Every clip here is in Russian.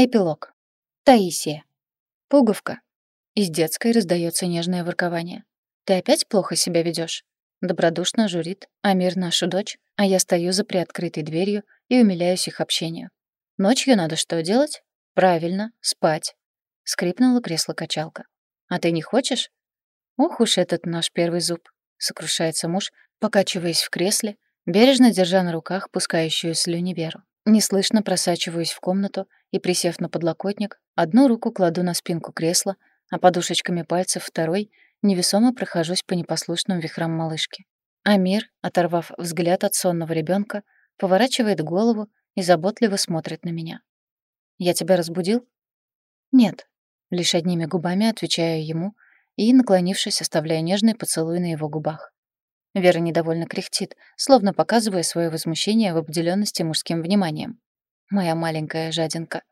Эпилог. Таисия. Пуговка. Из детской раздается нежное воркование. «Ты опять плохо себя ведешь? Добродушно журит Амир нашу дочь, а я стою за приоткрытой дверью и умиляюсь их общению. Ночью надо что делать? Правильно, спать. Скрипнуло кресло-качалка. «А ты не хочешь?» «Ох уж этот наш первый зуб», — сокрушается муж, покачиваясь в кресле, бережно держа на руках пускающую слюни Веру. Неслышно просачиваюсь в комнату и, присев на подлокотник, одну руку кладу на спинку кресла, а подушечками пальцев второй невесомо прохожусь по непослушным вихрам малышки. Амир, оторвав взгляд от сонного ребенка, поворачивает голову и заботливо смотрит на меня. «Я тебя разбудил?» «Нет», — лишь одними губами отвечаю ему и, наклонившись, оставляя нежный поцелуй на его губах. Вера недовольно кряхтит, словно показывая свое возмущение в обделенности мужским вниманием. Моя маленькая жадинка.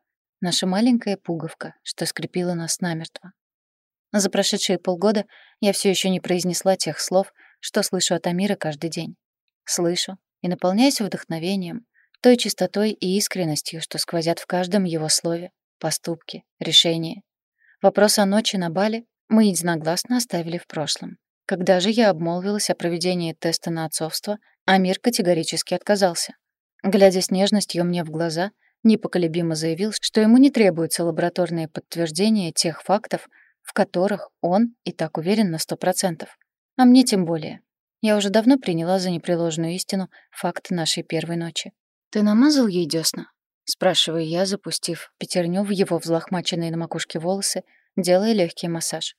Наша маленькая пуговка, что скрепила нас намертво. За прошедшие полгода я все еще не произнесла тех слов, что слышу от Амира каждый день. Слышу и наполняюсь вдохновением, той чистотой и искренностью, что сквозят в каждом его слове, поступке, решении. Вопрос о ночи на Бали мы единогласно оставили в прошлом. Когда же я обмолвилась о проведении теста на отцовство, Амир категорически отказался. Глядя с нежностью мне в глаза, непоколебимо заявил, что ему не требуется лабораторное подтверждение тех фактов, в которых он и так уверен на сто процентов. А мне тем более. Я уже давно приняла за непреложную истину факт нашей первой ночи. «Ты намазал ей дёсна?» — спрашиваю я, запустив пятерню в его взлохмаченные на макушке волосы, делая легкий массаж.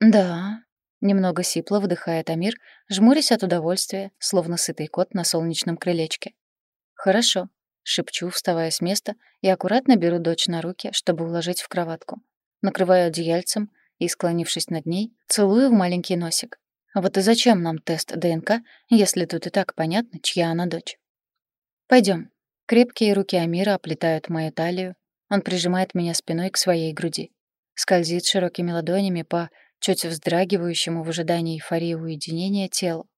«Да», Немного сипло выдыхает Амир, жмурясь от удовольствия, словно сытый кот на солнечном крылечке. «Хорошо», — шепчу, вставая с места, и аккуратно беру дочь на руки, чтобы уложить в кроватку. Накрываю одеяльцем и, склонившись над ней, целую в маленький носик. Вот и зачем нам тест ДНК, если тут и так понятно, чья она дочь? Пойдем. Крепкие руки Амира оплетают мою талию. Он прижимает меня спиной к своей груди. Скользит широкими ладонями по чуть вздрагивающему в ожидании эйфории уединения телу.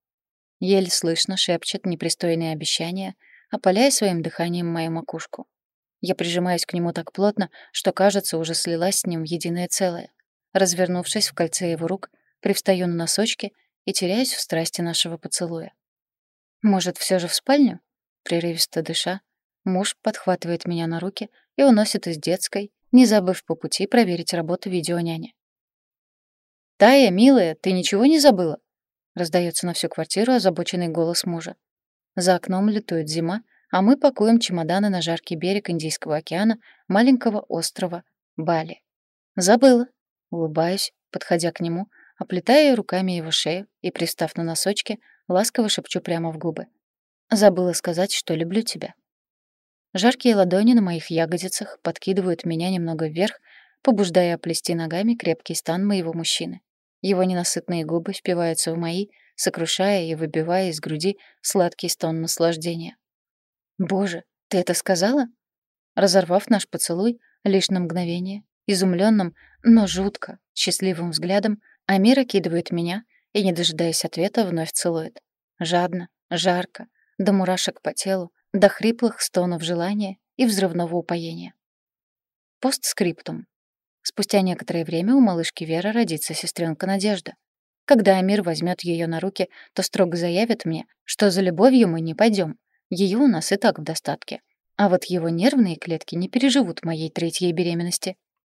Еле слышно шепчет непристойные обещания, опаляя своим дыханием мою макушку. Я прижимаюсь к нему так плотно, что, кажется, уже слилась с ним единое целое. Развернувшись в кольце его рук, привстаю на носочки и теряюсь в страсти нашего поцелуя. «Может, все же в спальню?» Прерывисто дыша, муж подхватывает меня на руки и уносит из детской, не забыв по пути проверить работу видеоняни. «Тая, милая, ты ничего не забыла?» Раздается на всю квартиру озабоченный голос мужа. За окном летует зима, а мы пакуем чемоданы на жаркий берег Индийского океана маленького острова Бали. «Забыла», — улыбаюсь, подходя к нему, оплетая руками его шею и, пристав на носочки, ласково шепчу прямо в губы. «Забыла сказать, что люблю тебя». Жаркие ладони на моих ягодицах подкидывают меня немного вверх, побуждая оплести ногами крепкий стан моего мужчины. Его ненасытные губы впиваются в мои, сокрушая и выбивая из груди сладкий стон наслаждения. «Боже, ты это сказала?» Разорвав наш поцелуй лишь на мгновение, изумленным, но жутко, счастливым взглядом, Амир окидывает меня и, не дожидаясь ответа, вновь целует. Жадно, жарко, до мурашек по телу, до хриплых стонов желания и взрывного упоения. Постскриптум. Спустя некоторое время у малышки Веры родится сестренка Надежда. Когда Амир возьмет ее на руки, то строго заявит мне, что за любовью мы не пойдем. Ее у нас и так в достатке. А вот его нервные клетки не переживут моей третьей беременности.